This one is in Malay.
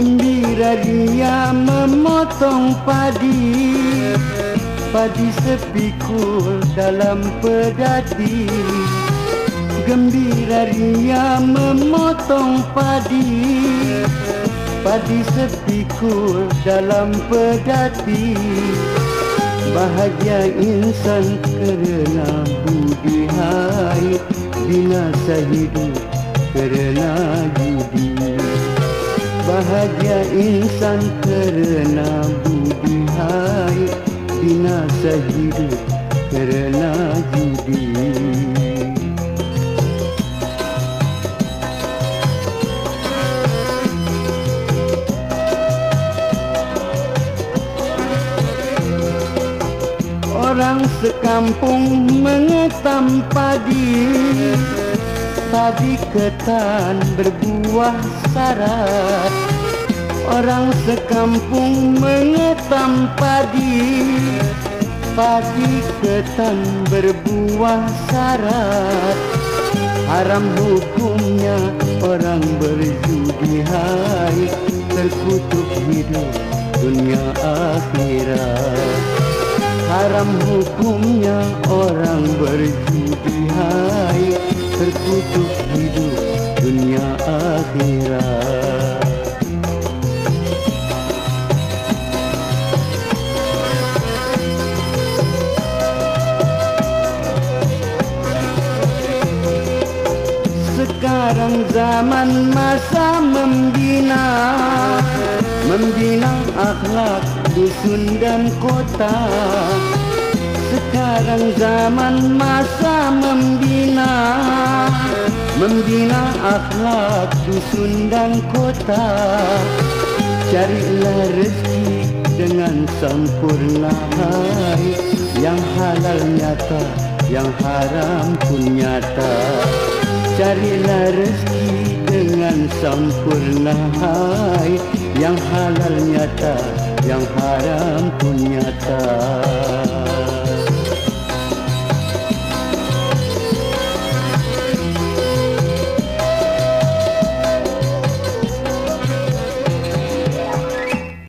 ria memotong padi. Padi sepikul dalam pedati. Gembira ria memotong padi. Padi sepikul dalam pedati. Bahagia insan kerana budi hai. Binasa hidup kerana judi Bahagia insan kerana budi hai Binasa hidup kerana judi. Orang sekampung mengetam padi Padi ketan berbuah sarat Orang sekampung mengetam padi. Padi ketan berbuah sarat Haram hukumnya orang berjudi hai. Terkutuk hidup dunia akhirat. Haram hukumnya orang berjudi hai Terkutuk hidup dunia akhirat. Sekarang zaman masa membina Membina akhlak dusun dan kota Sekarang zaman masa membina. Membina akhlak dusun dan kota. Carilah rezeki dengan sempurna Yang halal nyata, yang haram pun nyata. Carilah rezeki dengan sempurna hai. Yang halal nyata, yang haram pun nyata